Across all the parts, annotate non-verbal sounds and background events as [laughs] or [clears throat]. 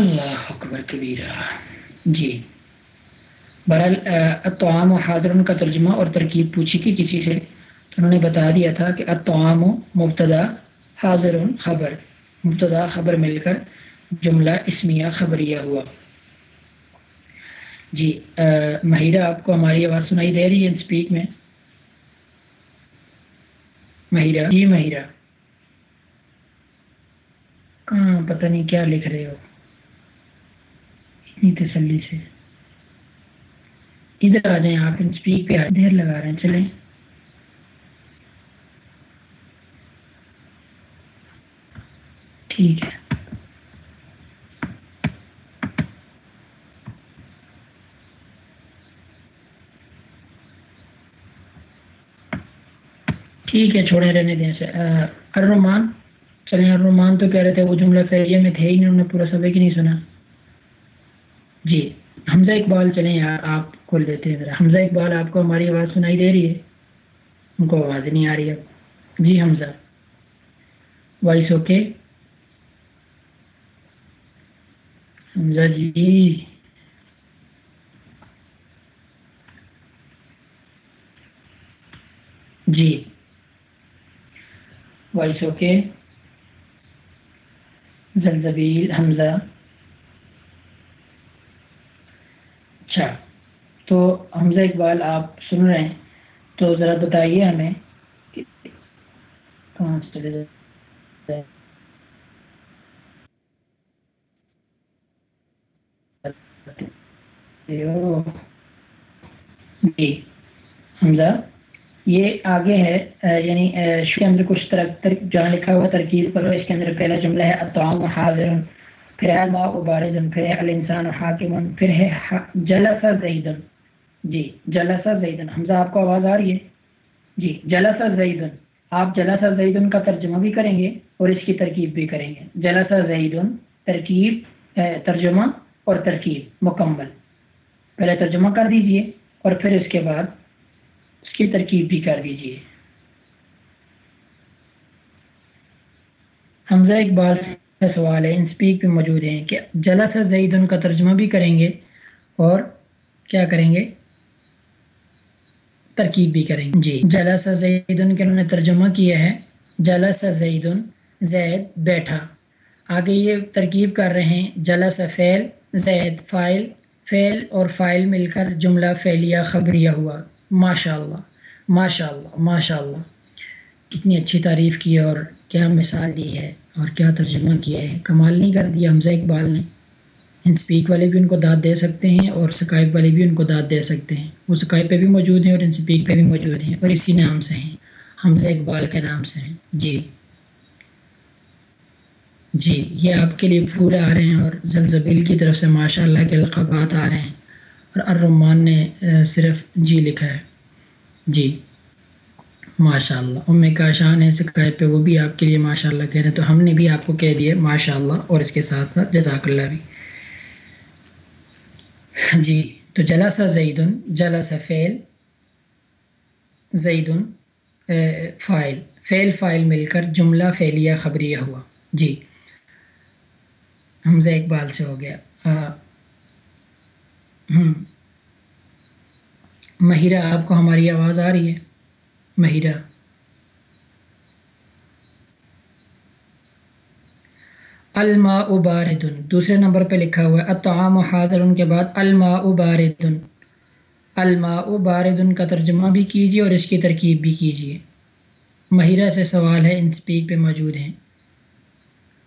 اللہ اکبر کبیرہ۔ جی۔ بہرحال اتعام و حاضر کا ترجمہ اور ترکیب پوچھی تھی کسی سے، تو انہوں نے بتا دیا تھا کہ اتعام و مبتدا حاضر خبر، مبتدا خبر مل کر جملہ اسمیہ خبریہ ہوا۔ جی مہیرہ، آپ کو ہماری آواز سنائی دے رہی ہے اسپیک میں؟ مہیرہ۔ جی مہیرہ۔ کہاں پتہ نہیں کیا لکھ رہے ہو۔ اتنی تسلی سے۔ ادھر آ جائیں، آپ اسپیک پہ دیر لگا رہے ہیں، چلیں۔ ٹھیک ہے۔ ٹھیک ہے، چھوڑے رہنے دیں سے ارمان۔ چلیں، ارمان تو کہہ رہے تھے، وہ جملہ فیریہ میں تھے ہی نہیں، انہوں نے پورا سبق ہی نہیں سنا۔ جی حمزہ اقبال چلیں یار، آپ کھول دیتے ہیں ذرا۔ حمزہ اقبال، آپ کو ہماری آواز سنائی دے رہی ہے؟ ان کو آواز نہیں آ رہی اب۔ جی حمزہ۔ Voice okay Hamza ji. جی۔ وائس اوکے زلزبیل، حمزہ اچھا تو حمزہ اقبال آپ سن رہے ہیں، تو ذرا بتائیے ہمیں کہاں سے چلے جی حمزہ، یہ آگے ہے یعنی اس کے اندر کچھ جہاں لکھا ہوا ترکیب پر، اس کے اندر پہلا جملہ ہے، اطعام حاضر پھر ہے ما ابارزن پھر ہے الانسان حاکم پھر ہے جلسہ زیدن۔ جی جلسہ زیدن۔ حمزہ، آپ کو آواز آ رہی ہے؟ جی جلسہ زیدن۔ آپ جلسہ زیدن کا ترجمہ بھی کریں گے اور اس کی ترکیب بھی کریں گے۔ جلسہ زیدن، ترکیب ترجمہ اور ترکیب، مکمل۔ پہلے ترجمہ کر دیجیے اور پھر اس کے بعد اس کی ترکیب بھی کر دیجیے حمزہ اقبال کا سوال ہے انسپیک پہ موجود ہیں کہ جلس زعید ان کا ترجمہ بھی کریں گے اور کیا کریں گے؟ ترکیب بھی کریں گے۔ جی۔ جلس زعید ان کے انہوں نے ترجمہ کیا ہے۔ جلس زعید زید بیٹھا۔ آگے یہ ترکیب کر رہے ہیں۔ جلس فعل، زید فائل، فعل اور فائل مل کر جملہ فعلیہ خبریہ ہوا۔ ماشاء اللہ ماشاء اللہ ماشاء اللہ کتنی اچھی تعریف کی ہے اور کیا مثال دی ہے اور کیا ترجمہ کیا ہے۔ کمال نہیں کر دیا، حمزہ اقبال نے۔ ان سپیک والے بھی ان کو داد دے سکتے ہیں اور سکائپ والے بھی ان کو داد دے سکتے ہیں۔ وہ سکائپ پہ بھی موجود ہیں اور ان سپیک پہ بھی موجود ہیں اور اسی نام سے ہیں۔ حمزہ اقبال کے نام سے ہیں۔ جی۔ جی یہ آپ کے لیے پھول آ رہے ہیں اور زلزبیل کی طرف سے ماشاء اللہ کے القابات آ رہے ہیں۔ اور الرحمان نے صرف جی لکھا ہے۔ جی۔ ماشاء اللہ ام کا شان ہے سکائے پہ، وہ بھی آپ کے لیے ماشاء اللہ کہہ رہے ہیں۔ تو ہم نے بھی آپ کو کہہ دیا ماشاء اللہ اور اس کے ساتھ ساتھ جزاک اللہ بھی۔ جی تو جلسہ زیدن، جلسہ فعل، زیدن فائل، فعل، فائل مل کر جملہ فعلیہ خبریہ ہوا۔ جی۔ حمزہ اقبال سے ہو گیا۔ ہوں مہیرہ، آپ کو ہماری آواز آ رہی ہے؟ مہیرہ۔ الما باردن دوسرے نمبر پہ لکھا ہوا ہے اطعام حاضر، ان کے بعد الما باردن الما باردن کا ترجمہ بھی کیجیے اور اس کی ترکیب بھی کیجیے مہیرہ سے سوال ہے، ان سپیک پہ موجود ہیں۔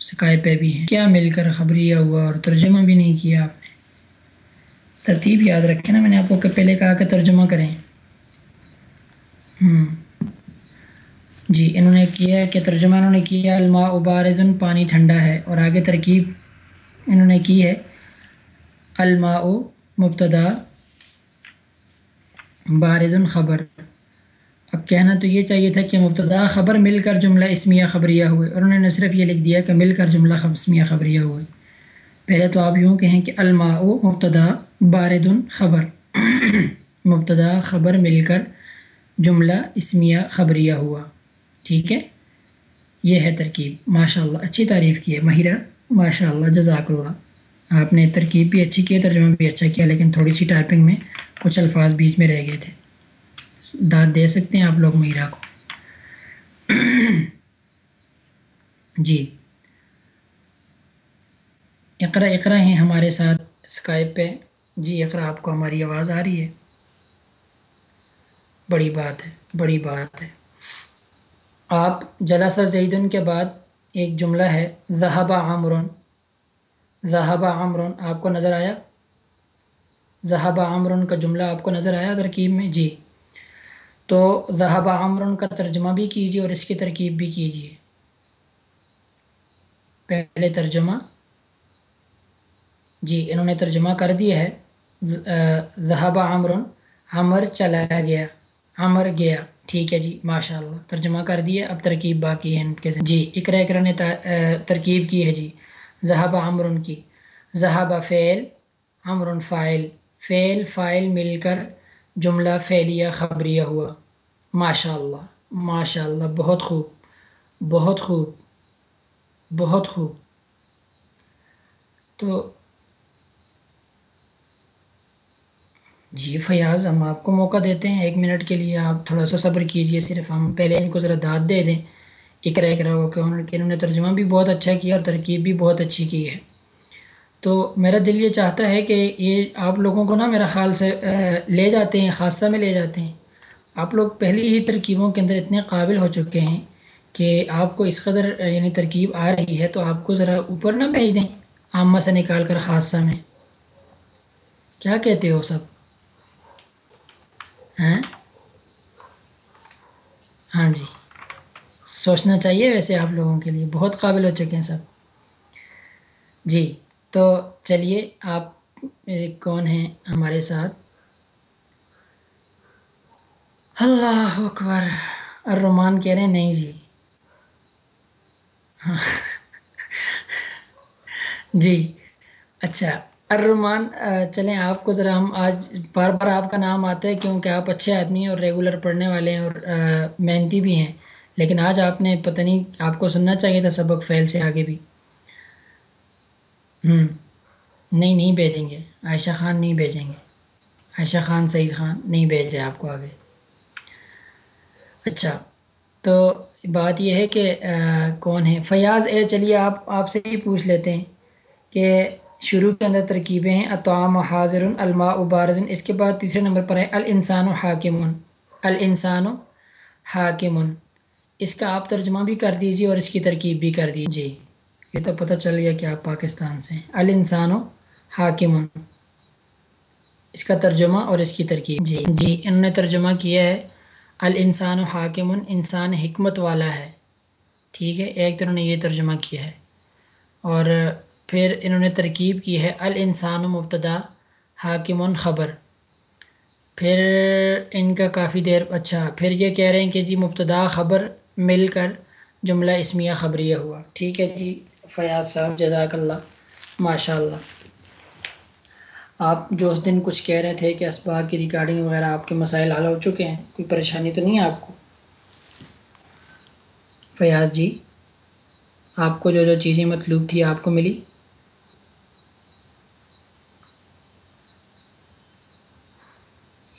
سکائے پہ بھی ہیں۔ کیا مل کر خبریہ ہوا اور ترجمہ بھی نہیں کیا آپ نے؟ ترتیب یاد رکھیں نا، میں نے آپ کو پہلے کہا کہ ترجمہ کریں۔ ہوں جی انہوں نے کیا ہے کہ ترجمہ انہوں نے کیا، الماء ابارزن پانی ٹھنڈا ہے، اور آگے ترکیب انہوں نے کی ہے، الماء مبتدا باردن خبر۔ اب کہنا تو یہ چاہیے تھا کہ مبتدا خبر مل کر جملہ اسمیہ خبریہ ہوئے، اور انہوں نے صرف یہ لکھ دیا کہ مل کر جملہ اسمیہ خبریہ ہوئے۔ پہلے تو آپ یوں کہیں کہ الماء مبتدا بارد خبر۔ [clears throat] مبتدا خبر مل کر جملہ اسمیہ خبریہ ہوا۔ ٹھیک ہے؟ یہ ہے ترکیب۔ ماشاء اللہ اچھی تعریف کی ہے۔ ماہرہ ماشاء اللہ جزاک اللہ آپ نے ترکیب بھی اچھی کی ترجمہ بھی اچھا کیا، لیکن تھوڑی سی ٹائپنگ میں کچھ الفاظ بیچ میں رہ گئے تھے۔ داد دے سکتے ہیں آپ لوگ میرا کو؟ [clears throat] جی۔ اقرا اقرا ہیں ہمارے ساتھ اسکائپ پہ۔ جی اقرا، آپ کو ہماری آواز آ رہی ہے۔ بڑی بات ہے، بڑی بات ہے۔ آپ جلسہ زیدن کے بعد ایک جملہ ہے ذہبہ عامرون ذہبہ عامرون آپ کو نظر آیا؟ ذہبہ عامرون کا جملہ آپ کو نظر آیا ترکیب میں؟ جی۔ تو ذہبہ عامرون کا ترجمہ بھی کیجیے اور اس کی ترکیب بھی کیجیے پہلے ترجمہ۔ جی انہوں نے ترجمہ کر دیا ہے ذہبہ عامرون عمر چلا گیا۔ عمر گیا۔ ٹھیک ہے جی ماشاء اللہ ترجمہ کر دیا، اب ترکیب باقی ہے ان کے جی اقرا اقرا نے ترکیب کی ہے جی۔ ذہب عمر کی۔ ذہب فعل، عمر فائل فعل فائل مل کر جملہ فعلیہ خبریہ ہوا۔ ماشاء اللہ ماشاء اللہ بہت خوب بہت خوب بہت خوب۔ تو جی فیاض، ہم آپ کو موقع دیتے ہیں ایک منٹ کے لیے، آپ تھوڑا سا صبر کیجیے، صرف ہم پہلے ان کو ذرا داد دے دیں۔ اقرا اقرا ہو کہ انہوں نے ترجمہ بھی بہت اچھا کیا اور ترکیب بھی بہت اچھی کی ہے۔ تو میرا دل یہ چاہتا ہے کہ یہ آپ لوگوں کو نا میرا خیال سے لے جاتے ہیں، خاصہ میں لے جاتے ہیں۔ آپ لوگ پہلی ہی ترکیبوں کے اندر اتنے قابل ہو چکے ہیں کہ آپ کو اس قدر یعنی ترکیب آ رہی ہے، تو آپ کو ذرا اوپر نہ بھیج دیں، عامہ سے نکال کر خاصہ میں۔ کیا کہتے ہو سب؟ ہیں؟ ہاں جی۔ سوچنا چاہیے ویسے آپ لوگوں کے لیے، بہت قابل ہو چکے ہیں سب۔ جی تو چلیے، آپ کون ہیں ہمارے ساتھ؟ اللہ اکبر الرحمان کہہ رہے ہیں، نہیں جی۔ ہاں [laughs] جی اچھا۔ الرحمان چلیں، آپ کو ذرا ہم آج بار بار آپ کا نام آتا ہے کیونکہ آپ اچھے آدمی ہیں اور ریگولر پڑھنے والے ہیں اور محنتی بھی ہیں۔ لیکن آج آپ نے پتہ نہیں آپ کو سننا چاہیے تھا سبق فیل سے آگے بھی۔ ہوں نہیں نہیں بھیجیں گے۔ عائشہ خان نہیں بھیجیں گے۔ عائشہ خان، سعید خان نہیں بھیج رہے آپ کو آگے۔ اچھا تو بات یہ ہے کہ کون ہے فیاض، اے، چلیے، آپ آپ سے ہی پوچھ لیتے ہیں کہ شروع کے اندر ترکیبیں ہیں، اطعام و حاضر الماء اباردن اس کے بعد تیسرے نمبر پر ہے، الانسان و حاکم الانسان و حاکم اس کا آپ ترجمہ بھی کر دیجیے اور اس کی ترکیب بھی کر دیجیے جی یہ تو پتہ چل گیا کہ آپ پاکستان سے ہیں۔ الانسان و حاکم اس کا ترجمہ اور اس کی ترکیب۔ جی جی انہوں نے ترجمہ کیا ہے۔ الانسان و حاکم انسان حکمت والا ہے۔ ٹھیک ہے، ایک تو انہوں نے یہ ترجمہ کیا ہے۔ اور پھر انہوں نے ترکیب کی ہے الانسان مبتدا حاکم خبر۔ پھر ان کا کافی دیر اچھا پھر یہ کہہ رہے ہیں کہ جی مبتدا خبر مل کر جملہ اسمیہ خبریہ ہوا۔ ٹھیک ہے جی فیاض صاحب، جزاک اللہ ماشاء اللہ آپ جو اس دن کچھ کہہ رہے تھے کہ اسباق کی ریکارڈنگ وغیرہ آپ کے مسائل حل ہو چکے ہیں، کوئی پریشانی تو نہیں ہے آپ کو؟ فیاض جی آپ کو جو جو چیزیں مطلوب تھی آپ کو ملی؟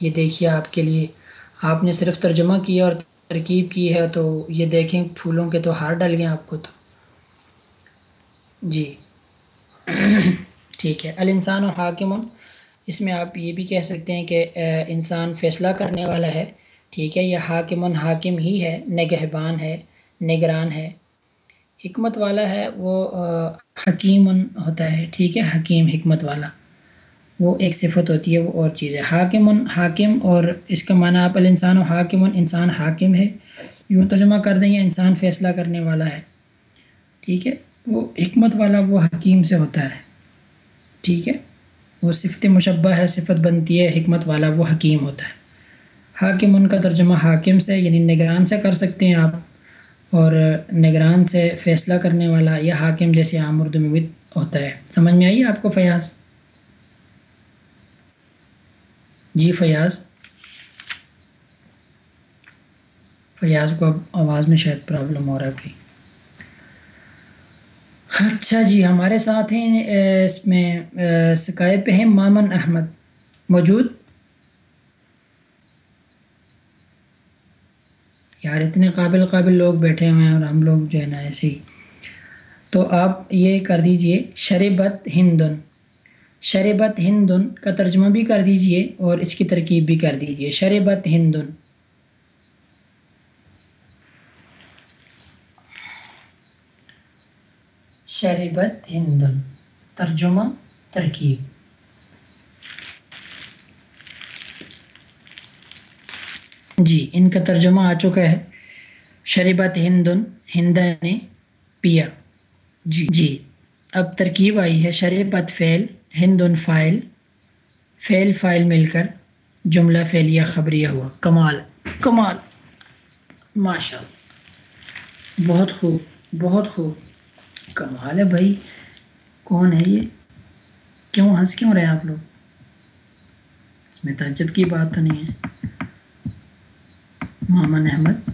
یہ دیکھیے آپ کے لیے۔ آپ نے صرف ترجمہ کیا اور ترکیب کی ہے تو یہ دیکھیں پھولوں کے تو ہار ڈل گئے آپ کو تو۔ جی۔ [clears throat] ٹھیک ہے۔ الانسان و حاکم۔ اس میں آپ یہ بھی کہہ سکتے ہیں کہ انسان فیصلہ کرنے والا ہے۔ ٹھیک ہے، یہ حاکم حاکم ہی ہے، نگہبان ہے، نگران ہے۔ حکمت والا ہے وہ حکیم ہوتا ہے۔ ٹھیک ہے، حکیم، حکمت والا۔ وہ ایک صفت ہوتی ہے، وہ اور چیز ہے۔ حاکم حاکم اور اس کا معنی آپ الانسان و حاکم انسان، حاکم ہے۔ یوں ترجمہ کر دیں یا انسان فیصلہ کرنے والا ہے۔ ٹھیک ہے؟ وہ حکمت والا، وہ حکیم سے ہوتا ہے۔ ٹھیک ہے؟ وہ صفت مشبہ ہے، صفت بنتی ہے، حکمت والا، وہ حکیم ہوتا ہے۔ حاکم ان کا ترجمہ حاکم سے یعنی نگران سے کر سکتے ہیں آپ۔ اور نگران سے فیصلہ کرنے والا یا حاکم جیسے عام اردو میں ہوتا ہے۔ سمجھ میں آئیے آپ کو فیاض؟ جی فیاض۔ فیاض کو اب آواز میں شاید پرابلم ہو رہا ہے بھائی اچھا جی ہمارے ساتھ ہیں اس میں سکائے پہ ہیں مامن احمد۔ موجود؟ یار، اتنے قابل قابل لوگ بیٹھے ہوئے ہیں اور ہم لوگ جو ہے نا ایسے ہی۔ تو آپ یہ کر دیجیے، شربت ہندن۔ شربت ہندن کا ترجمہ بھی کر دیجیے اور اس کی ترکیب بھی کر دیجیے۔ شربت ہندن شربت ہندن ترجمہ، ترکیب۔ جی ان کا ترجمہ آ چکا ہے۔ شربت ہندن ہندا نے پیا۔ جی جی۔ اب ترکیب آئی ہے۔ شربت فعل۔ ہندن فائل فعل فائل مل کر جملہ فعلیہ خبریہ ہوا۔ کمال۔ کمال۔ ماشاء اللہ۔ بہت خوب بہت خوب۔ کمال ہے بھائی۔ کون ہے یہ؟ کیوں ہنس کیوں رہے آپ لوگ؟ اس میں تعجب کی بات تو نہیں ہے۔ مامن احمد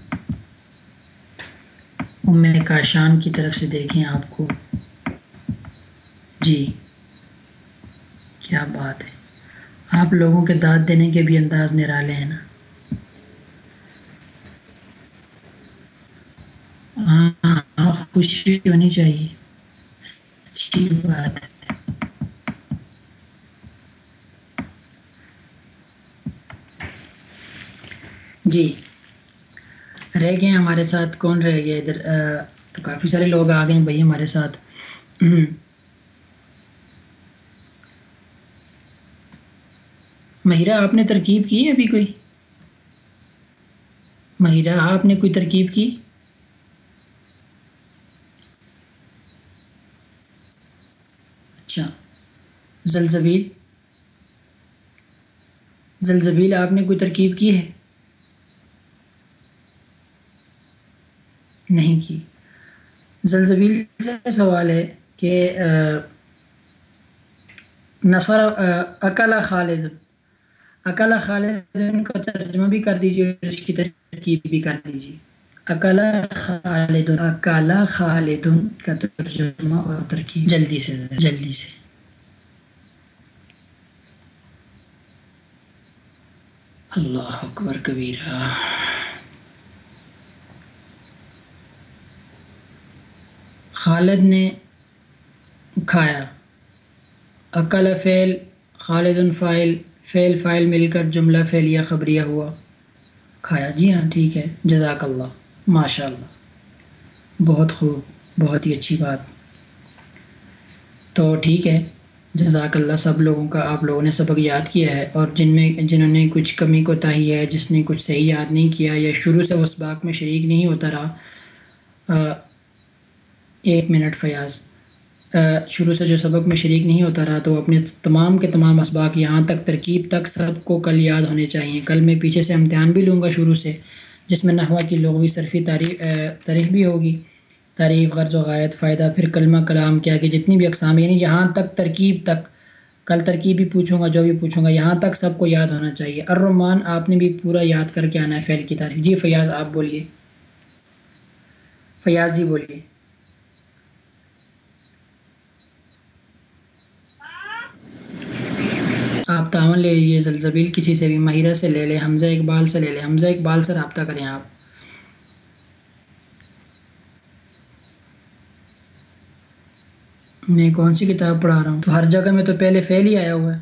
ام کاشان کی طرف سے دیکھیں آپ کو۔ جی۔ کیا بات ہے۔ آپ لوگوں کے داد دینے کے بھی انداز نرالے ہیں نا۔ ہاں ہاں خوشی ہونی چاہیے۔ اچھی بات ہے۔ جی۔ رہ گئے ہمارے ساتھ۔ کون رہ گیا ادھر؟ تو کافی سارے لوگ آ گئے ہیں بھائی ہمارے ساتھ۔ مہیرہ، آپ نے ترکیب کی ہے ابھی کوئی؟ مہیرہ، آپ نے کوئی ترکیب کی؟ اچھا زلزبیل۔ زلزبیل، آپ نے کوئی ترکیب کی ہے؟ نہیں کی۔ زلزبیل سے سوال ہے کہ نصر اکلا خالد۔ اکلا خالد کا ترجمہ بھی کر دیجیے اور اس کی ترکیب بھی کر دیجیے اکلا خالد اکلا خالد کا ترجمہ اور ترکیب۔ جلدی سے جلدی سے۔ اللہ اکبر کبیرہ۔ خالد نے کھایا عقل فعل خالد فائل فعل فائل مل کر جملہ فعلیہ خبریہ ہوا۔ کھایا۔ جی ہاں ٹھیک ہے۔ جزاک اللہ۔ ماشاء اللہ بہت خوب، بہت ہی اچھی بات۔ تو ٹھیک ہے۔ جزاک اللہ۔ سب لوگوں کا، آپ لوگوں نے سبق یاد کیا ہے اور جن میں، جنہوں نے کچھ کمی کو تاہی ہے، جس نے کچھ صحیح یاد نہیں کیا یا شروع سے اس باغ میں شریک نہیں ہوتا رہا ایک منٹ فیاض۔ شروع سے جو سبق میں شریک نہیں ہوتا رہا، تو اپنے تمام کے تمام اسباق یہاں تک ترکیب تک سب کو کل یاد ہونے چاہیے کل میں پیچھے سے امتحان بھی لوں گا شروع سے، جس میں نحوہ کی لغوی صرفی تاریخ تاریخ بھی ہوگی۔ تعریف غرض و غائد فائدہ، پھر کلمہ، کلام، کیا کہ جتنی بھی اقسام یعنی یہاں تک ترکیب تک۔ کل ترکیب بھی پوچھوں گا، جو بھی پوچھوں گا، یہاں تک سب کو یاد ہونا چاہیے۔ الرحمان آپ نے بھی پورا یاد کر کے آنا ہے فعل کی تعریف جی فیاض، آپ بولیے۔ فیاض جی بولیے۔ آپ تعاون لے لیجیے زلزبیل کسی سے بھی مہیرہ سے لے لیں حمزہ اقبال سے لے لیں حمزہ اقبال سے رابطہ کریں آپ۔ میں کون سی کتاب پڑھا رہا ہوں؟ تو ہر جگہ میں تو پہلے فعل ہی آیا ہوا ہے۔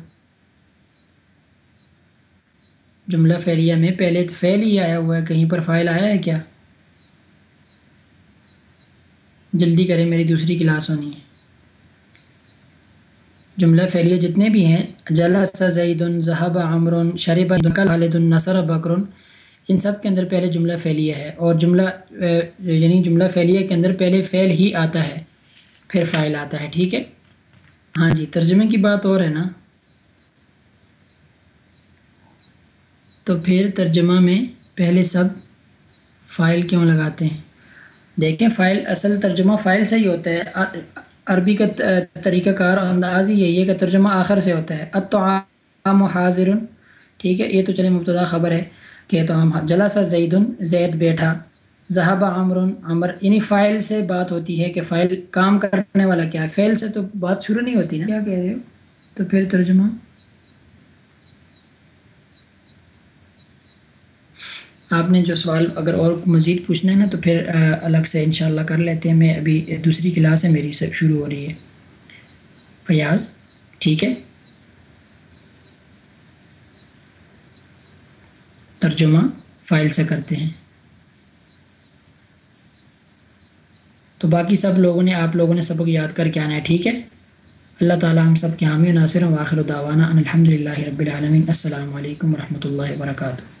جملہ فعلیہ میں پہلے تو فعل ہی آیا ہوا ہے۔ کہیں پر فائل آیا ہے کیا؟ جلدی کریں، میری دوسری کلاس ہونی ہے۔ جملہ فعلیہ جتنے بھی ہیں، جلس زید، ذہب، عمر شرب خالد النصر بکر، ان سب کے اندر پہلے جملہ فعلیہ ہے اور جملہ یعنی جملہ فعلیہ کے اندر پہلے فعل ہی آتا ہے، پھر فائل آتا ہے، ٹھیک ہے؟ ہاں جی ترجمے کی بات اور ہے نا؟ تو پھر ترجمہ میں پہلے سب فائل کیوں لگاتے ہیں؟ دیکھیں فائل اصل ترجمہ فائل سے ہی ہوتا ہے عربی کا طریقہ کار انداز ہی یہی ہے کہ ترجمہ آخر سے ہوتا ہے۔ اتعام حاضر، ٹھیک ہے، یہ تو چلے مبتدا خبر ہے کہ تو ہم جلا زید زید بیٹھا، ذہب عمر عمر یعنی فائل سے بات ہوتی ہے کہ فائل کام کرنے والا کیا ہے۔ فعل سے تو بات شروع نہیں ہوتی نا۔ کیا کہہ رہے ہو؟ تو پھر ترجمہ؟ آپ نے جو سوال اگر اور مزید پوچھنا ہے نا تو پھر الگ سے انشاءاللہ کر لیتے ہیں۔ میں ابھی دوسری کلاس ہے، میری سب شروع ہو رہی ہے۔ فیاض، ٹھیک ہے؟ ترجمہ فائل سے کرتے ہیں۔ تو باقی سب لوگوں نے، آپ لوگوں نے سبق یاد کر کے آنا ہے، ٹھیک ہے؟ اللہ تعالیٰ ہم سب کے حامی ناصر و آخر داوانہ الحمد للہ رب العالمین۔ السلام علیکم ورحمۃ اللہ وبرکاتہ۔